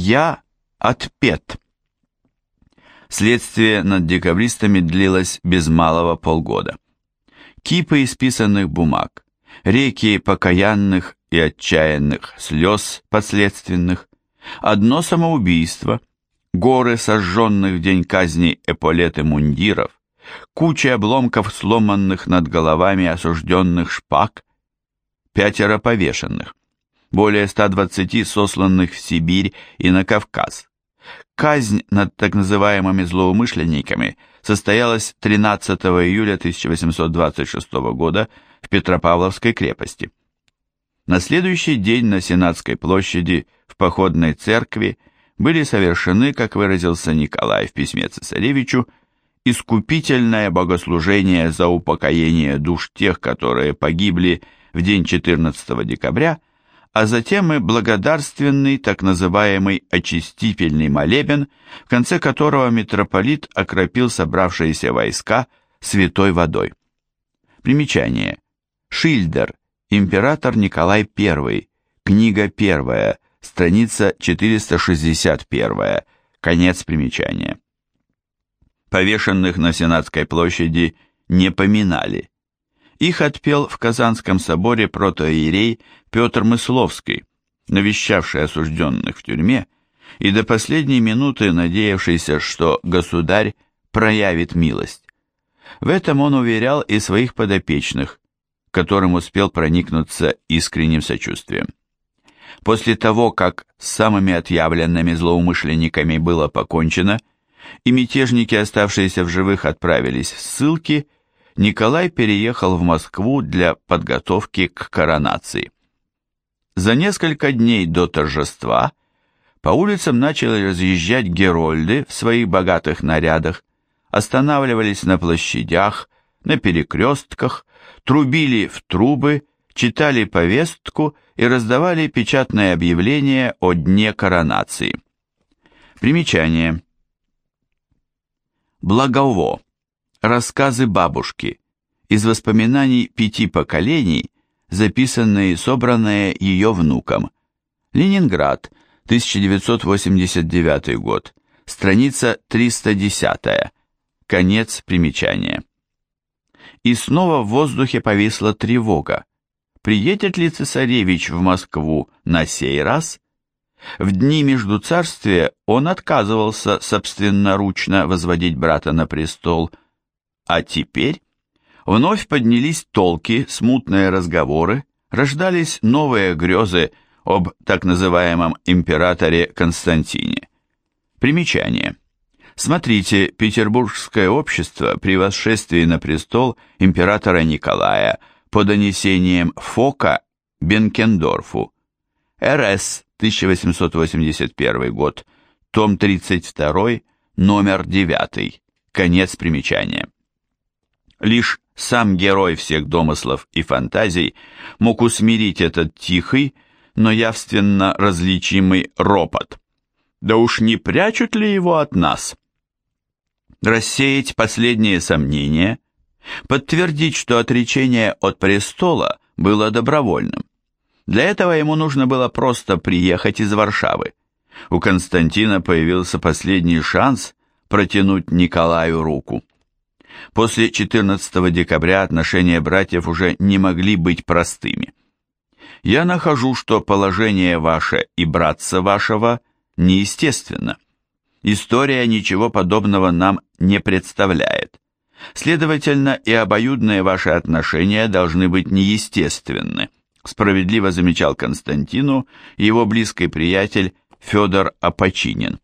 Я отпет. Следствие над декабристами длилось без малого полгода. Кипы исписанных бумаг, реки покаянных и отчаянных слез подследственных, одно самоубийство, горы сожженных в день казни эполеты мундиров, куча обломков сломанных над головами осужденных шпаг, пятеро повешенных, более 120 сосланных в Сибирь и на Кавказ. Казнь над так называемыми злоумышленниками состоялась 13 июля 1826 года в Петропавловской крепости. На следующий день на Сенатской площади в походной церкви были совершены, как выразился Николай в письме цесаревичу, искупительное богослужение за упокоение душ тех, которые погибли в день 14 декабря, а затем и благодарственный так называемый очистительный молебен, в конце которого митрополит окропил собравшиеся войска святой водой. Примечание. Шильдер Император Николай I. Книга 1. Страница 461. Конец примечания. Повешенных на Сенатской площади не поминали. Их отпел в Казанском соборе протоиерей Петр Мысловский, навещавший осужденных в тюрьме и до последней минуты надеявшийся, что государь проявит милость. В этом он уверял и своих подопечных, которым успел проникнуться искренним сочувствием. После того, как с самыми отъявленными злоумышленниками было покончено, и мятежники, оставшиеся в живых, отправились в ссылки, Николай переехал в Москву для подготовки к коронации. За несколько дней до торжества по улицам начали разъезжать герольды в своих богатых нарядах, останавливались на площадях, на перекрестках, трубили в трубы, читали повестку и раздавали печатное объявление о дне коронации. Примечание. Благово. Рассказы бабушки. Из воспоминаний пяти поколений, записанные и собранные ее внуком. Ленинград, 1989 год. Страница 310. Конец примечания. И снова в воздухе повисла тревога. Приедет ли цесаревич в Москву на сей раз? В дни между царствия он отказывался собственноручно возводить брата на престол, а теперь вновь поднялись толки, смутные разговоры, рождались новые грезы об так называемом императоре Константине. Примечание. Смотрите «Петербургское общество при восшествии на престол императора Николая» по донесениям Фока Бенкендорфу. РС 1881 год, том 32, номер 9, конец примечания. Лишь сам герой всех домыслов и фантазий мог усмирить этот тихий, но явственно различимый ропот. Да уж не прячут ли его от нас? рассеять последние сомнения, подтвердить, что отречение от престола было добровольным. Для этого ему нужно было просто приехать из Варшавы. У Константина появился последний шанс протянуть Николаю руку. После 14 декабря отношения братьев уже не могли быть простыми. Я нахожу, что положение ваше и братца вашего неестественно. История ничего подобного нам не представляет. Следовательно, и обоюдные ваши отношения должны быть неестественны, справедливо замечал Константину его близкий приятель Федор Апочинин.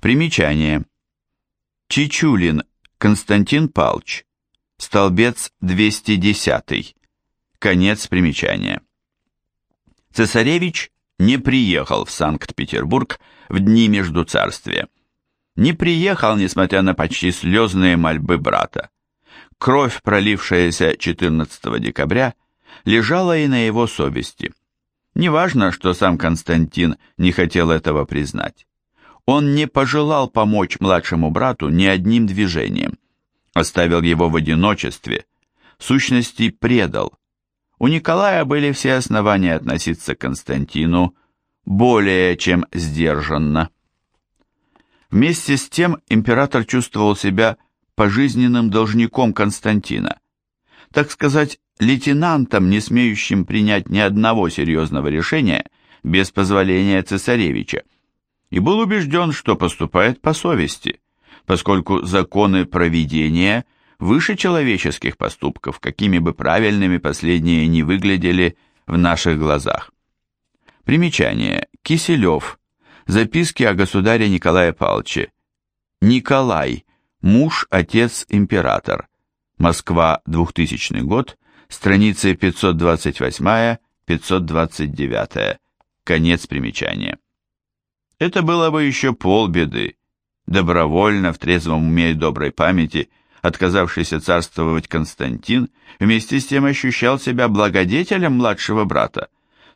Примечание. Чичулин Константин Палч. Столбец 210. Конец примечания. Цесаревич не приехал в Санкт-Петербург в дни между царствия. Не приехал, несмотря на почти слезные мольбы брата. Кровь, пролившаяся 14 декабря, лежала и на его совести. Неважно, что сам Константин не хотел этого признать. Он не пожелал помочь младшему брату ни одним движением. Оставил его в одиночестве, в сущности предал. У Николая были все основания относиться к Константину более чем сдержанно. Вместе с тем император чувствовал себя пожизненным должником Константина, так сказать, лейтенантом, не смеющим принять ни одного серьезного решения без позволения цесаревича, и был убежден, что поступает по совести, поскольку законы проведения выше человеческих поступков, какими бы правильными последние не выглядели в наших глазах. Примечание. Киселев. Записки о государе Николае Павловиче. Николай. Муж, отец, император. Москва, 2000 год. Страницы 528-529. Конец примечания. Это было бы еще полбеды. Добровольно, в трезвом уме и доброй памяти, отказавшийся царствовать Константин, вместе с тем ощущал себя благодетелем младшего брата,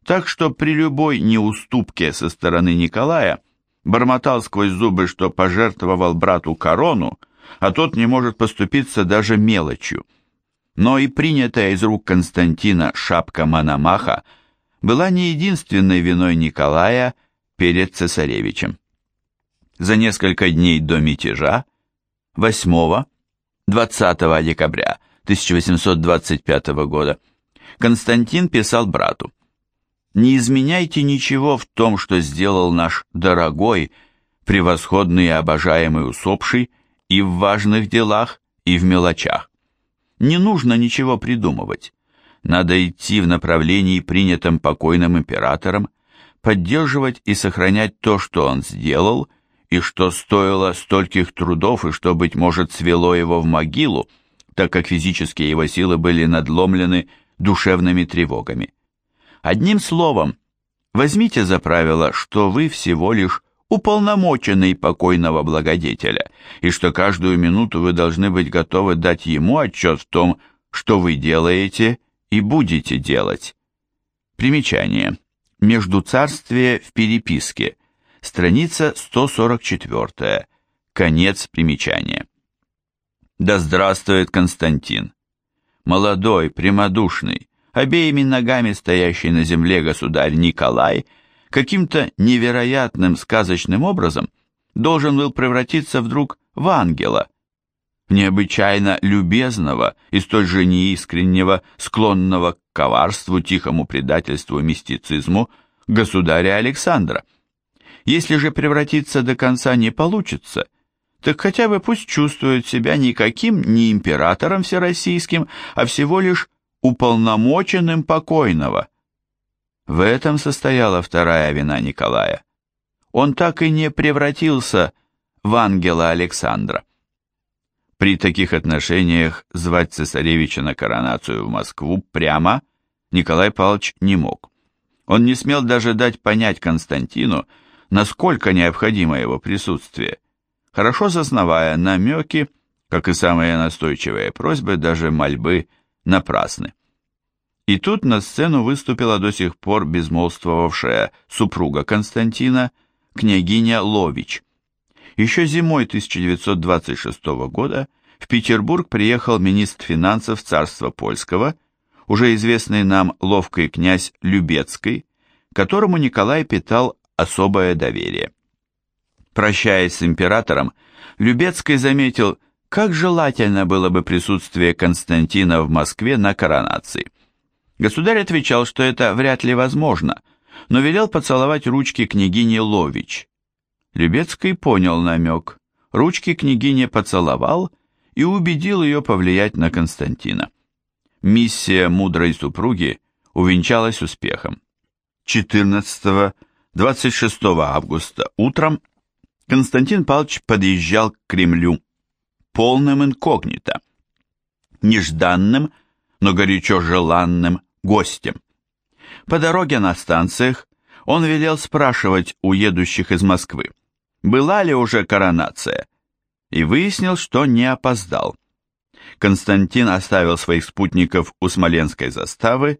так что при любой неуступке со стороны Николая бормотал сквозь зубы, что пожертвовал брату корону, а тот не может поступиться даже мелочью. Но и принятая из рук Константина шапка Мономаха была не единственной виной Николая перед цесаревичем. За несколько дней до мятежа, 8-20 декабря 1825 года, Константин писал брату, «Не изменяйте ничего в том, что сделал наш дорогой, превосходный и обожаемый усопший и в важных делах, и в мелочах. Не нужно ничего придумывать. Надо идти в направлении, принятом покойным императором, поддерживать и сохранять то, что он сделал, и что стоило стольких трудов, и что, быть может, свело его в могилу, так как физические его силы были надломлены душевными тревогами. Одним словом, возьмите за правило, что вы всего лишь уполномоченный покойного благодетеля, и что каждую минуту вы должны быть готовы дать ему отчет в том, что вы делаете и будете делать. Примечание. Междуцарствие в переписке. Страница 144. Конец примечания. Да здравствует Константин! Молодой, прямодушный, обеими ногами стоящий на земле государь Николай каким-то невероятным сказочным образом должен был превратиться вдруг в ангела, необычайно любезного и столь же неискреннего, склонного к коварству, тихому предательству мистицизму государя Александра. Если же превратиться до конца не получится, так хотя бы пусть чувствует себя никаким не императором всероссийским, а всего лишь уполномоченным покойного. В этом состояла вторая вина Николая. Он так и не превратился в ангела Александра. При таких отношениях звать цесаревича на коронацию в Москву прямо Николай Павлович не мог. Он не смел даже дать понять Константину, насколько необходимо его присутствие, хорошо сознавая намеки, как и самые настойчивые просьбы, даже мольбы, напрасны. И тут на сцену выступила до сих пор безмолвствовавшая супруга Константина, княгиня Лович. Еще зимой 1926 года в Петербург приехал министр финансов царства польского, уже известный нам ловкий князь Любецкий, которому Николай питал особое доверие. Прощаясь с императором, Любецкий заметил, как желательно было бы присутствие Константина в Москве на коронации. Государь отвечал, что это вряд ли возможно, но велел поцеловать ручки княгини Лович. Любецкий понял намек, ручки княгине поцеловал и убедил ее повлиять на Константина. Миссия мудрой супруги увенчалась успехом. 14-26 августа утром Константин Павлович подъезжал к Кремлю полным инкогнито, нежданным, но горячо желанным гостем. По дороге на станциях он велел спрашивать у едущих из Москвы, была ли уже коронация, и выяснил, что не опоздал. Константин оставил своих спутников у Смоленской заставы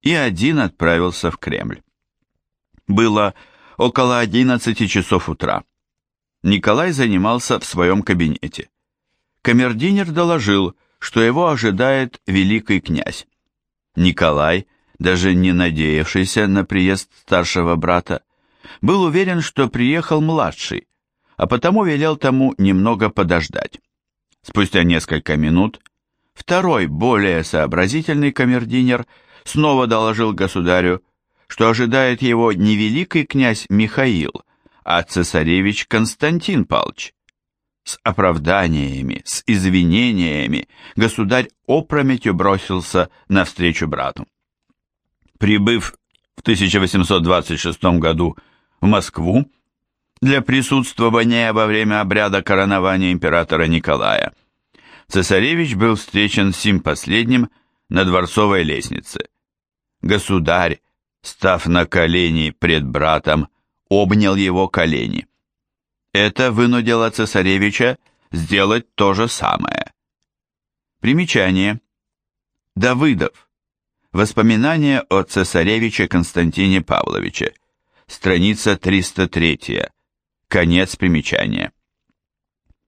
и один отправился в Кремль. Было около 11 часов утра. Николай занимался в своем кабинете. Камердинер доложил, что его ожидает великий князь. Николай, даже не надеявшийся на приезд старшего брата, был уверен, что приехал младший, а потому велел тому немного подождать. Спустя несколько минут второй, более сообразительный камердинер снова доложил государю, что ожидает его не великий князь Михаил, а цесаревич Константин Палч. С оправданиями, с извинениями государь опрометью бросился навстречу брату. Прибыв в 1826 году в Москву для присутствования во время обряда коронования императора Николая, цесаревич был встречен сим последним на дворцовой лестнице. Государь, став на колени пред братом, обнял его колени. Это вынудило цесаревича сделать то же самое. Примечание. Давыдов. Воспоминания о цесаревиче Константине Павловиче. Страница 303. Конец примечания.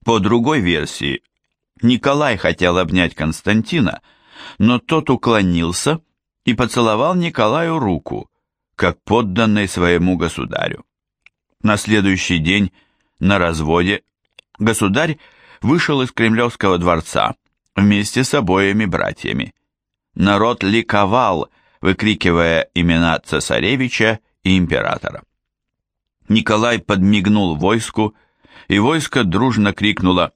По другой версии, Николай хотел обнять Константина, но тот уклонился и поцеловал Николаю руку, как подданный своему государю. На следующий день на разводе, государь вышел из Кремлевского дворца вместе с обоими братьями. Народ ликовал, выкрикивая имена цесаревича и императора. Николай подмигнул войску, и войско дружно крикнуло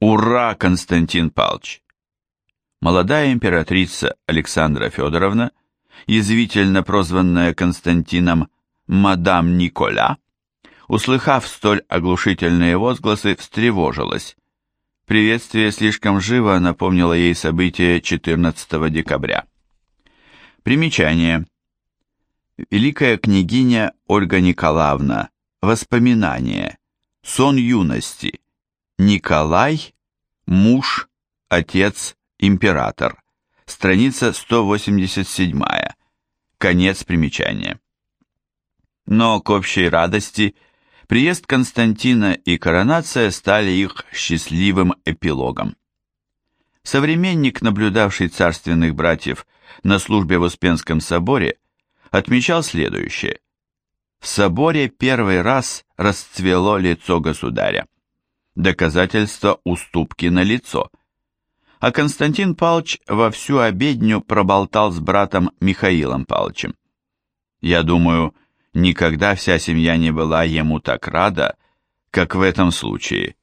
«Ура, Константин Палч!». Молодая императрица Александра Федоровна, язвительно прозванная Константином «Мадам Николя», услыхав столь оглушительные возгласы, встревожилась. Приветствие слишком живо напомнило ей события 14 декабря. Примечание. Великая княгиня Ольга Николаевна. Воспоминания. Сон юности. Николай. Муж. Отец. Император. Страница 187. Конец примечания. Но к общей радости – Приезд Константина и коронация стали их счастливым эпилогом. Современник, наблюдавший царственных братьев на службе в Успенском соборе, отмечал следующее. В соборе первый раз расцвело лицо государя. Доказательство уступки на лицо. А Константин Палч во всю обедню проболтал с братом Михаилом Палчем. Я думаю, Никогда вся семья не была ему так рада, как в этом случае.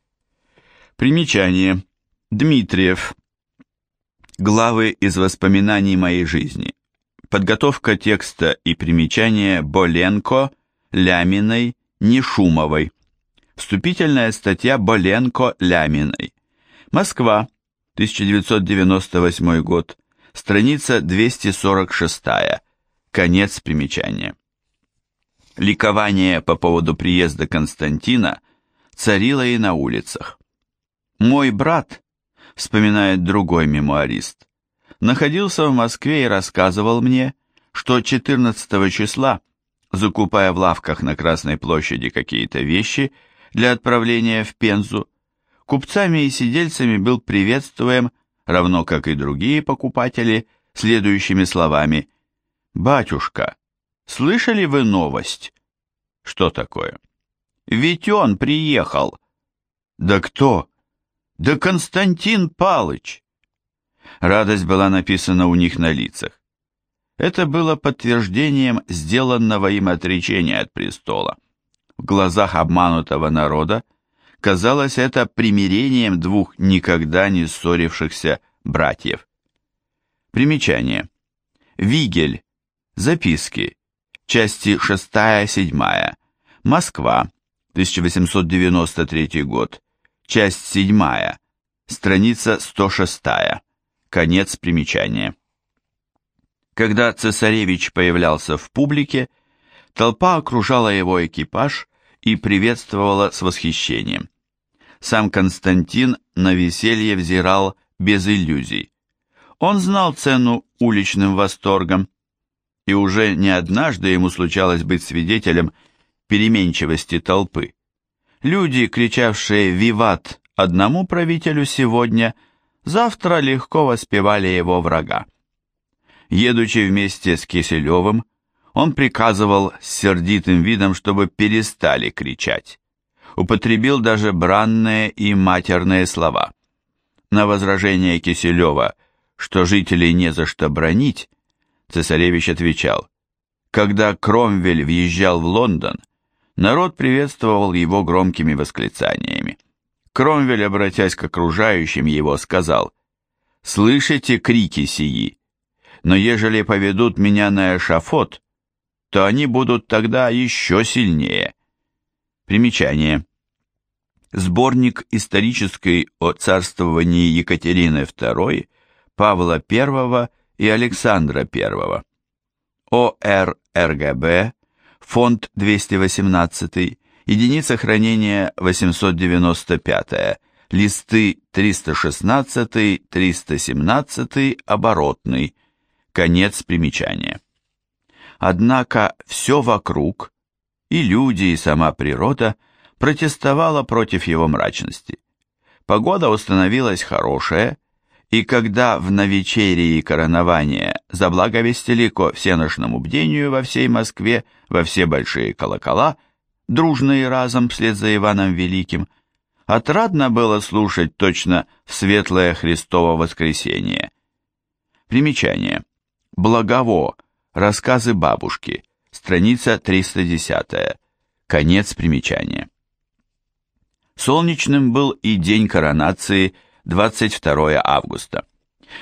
Примечание. Дмитриев. Главы из воспоминаний моей жизни. Подготовка текста и примечания Боленко, Ляминой, Нешумовой. Вступительная статья Боленко, Ляминой. Москва, 1998 год. Страница 246. Конец примечания. Ликование по поводу приезда Константина царило и на улицах. «Мой брат», — вспоминает другой мемуарист, находился в Москве и рассказывал мне, что 14 числа, закупая в лавках на Красной площади какие-то вещи для отправления в Пензу, купцами и сидельцами был приветствуем, равно как и другие покупатели, следующими словами «Батюшка, Слышали вы новость? Что такое? Ведь он приехал. Да кто? Да Константин Палыч. Радость была написана у них на лицах. Это было подтверждением сделанного им отречения от престола. В глазах обманутого народа казалось это примирением двух никогда не ссорившихся братьев. Примечание. Вигель. Записки части 6-7, Москва, 1893 год, часть 7, страница 106, конец примечания. Когда цесаревич появлялся в публике, толпа окружала его экипаж и приветствовала с восхищением. Сам Константин на веселье взирал без иллюзий. Он знал цену уличным восторгам, и уже не однажды ему случалось быть свидетелем переменчивости толпы. Люди, кричавшие «Виват!» одному правителю сегодня, завтра легко воспевали его врага. Едучи вместе с Киселевым, Он приказывал с сердитым видом, чтобы перестали кричать. Употребил даже бранные и матерные слова. На возражение Киселева, что жителей не за что бронить, цесаревич отвечал, когда Кромвель въезжал в Лондон, народ приветствовал его громкими восклицаниями. Кромвель, обратясь к окружающим его, сказал, «Слышите крики сии? Но ежели поведут меня на эшафот, то они будут тогда еще сильнее». Примечание. Сборник исторический о царствовании Екатерины II, Павла I и Александра I. ОРРГБ, фонд 218, единица хранения 895, листы 316-317, оборотный, конец примечания. Однако все вокруг, и люди, и сама природа, протестовала против его мрачности. Погода установилась хорошая, и когда в навечерии коронования заблаговестили ко всеношному бдению во всей Москве, во все большие колокола, дружные разом вслед за Иваном Великим, отрадно было слушать точно в светлое Христово воскресенье. Примечание. Благово. Рассказы бабушки. Страница 310. Конец примечания. Солнечным был и день коронации 22 августа.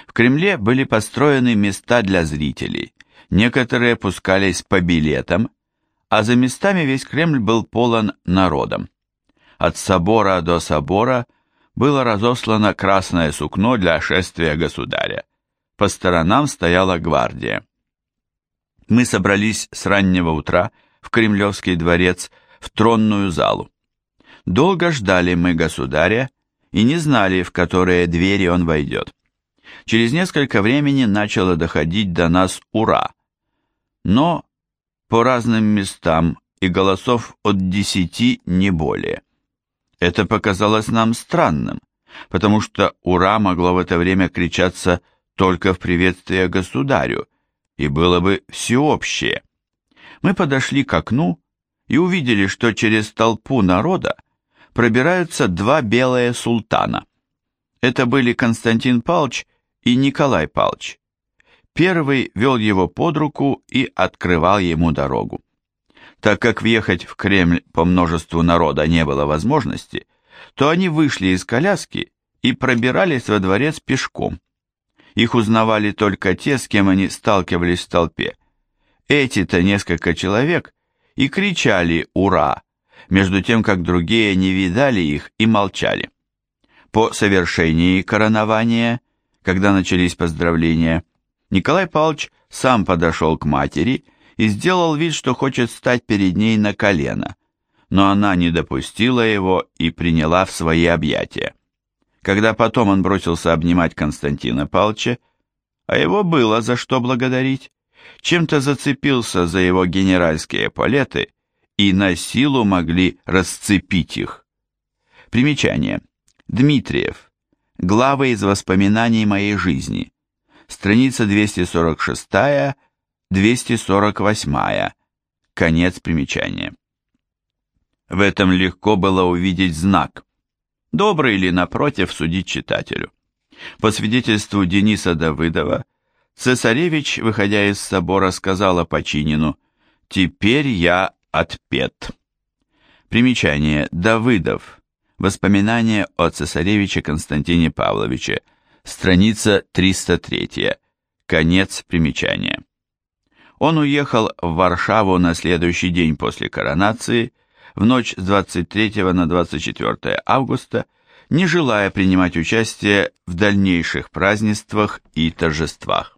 В Кремле были построены места для зрителей, некоторые пускались по билетам, а за местами весь Кремль был полон народом. От собора до собора было разослано красное сукно для шествия государя. По сторонам стояла гвардия. Мы собрались с раннего утра в Кремлевский дворец в тронную залу. Долго ждали мы государя, и не знали, в которые двери он войдет. Через несколько времени начало доходить до нас «Ура!», но по разным местам и голосов от десяти не более. Это показалось нам странным, потому что «Ура!» могло в это время кричаться только в приветствие государю, и было бы всеобщее. Мы подошли к окну и увидели, что через толпу народа пробираются два белые султана. Это были Константин Палч и Николай Палч. Первый вел его под руку и открывал ему дорогу. Так как въехать в Кремль по множеству народа не было возможности, то они вышли из коляски и пробирались во дворец пешком. Их узнавали только те, с кем они сталкивались в толпе. Эти-то несколько человек и кричали «Ура!», между тем как другие не видали их и молчали. По совершении коронования, когда начались поздравления, Николай Павлович сам подошел к матери и сделал вид, что хочет стать перед ней на колено, но она не допустила его и приняла в свои объятия. Когда потом он бросился обнимать Константина Павловича, а его было за что благодарить, чем-то зацепился за его генеральские палеты и на силу могли расцепить их. Примечание. Дмитриев. Главы из воспоминаний моей жизни. Страница 246-248. Конец примечания. В этом легко было увидеть знак. Добрый или напротив судить читателю. По свидетельству Дениса Давыдова, цесаревич, выходя из собора, сказала Починину, «Теперь я отпет. Примечание. Давыдов. Воспоминания о цесаревиче Константине Павловиче. Страница 303. Конец примечания. Он уехал в Варшаву на следующий день после коронации, в ночь с 23 на 24 августа, не желая принимать участие в дальнейших празднествах и торжествах.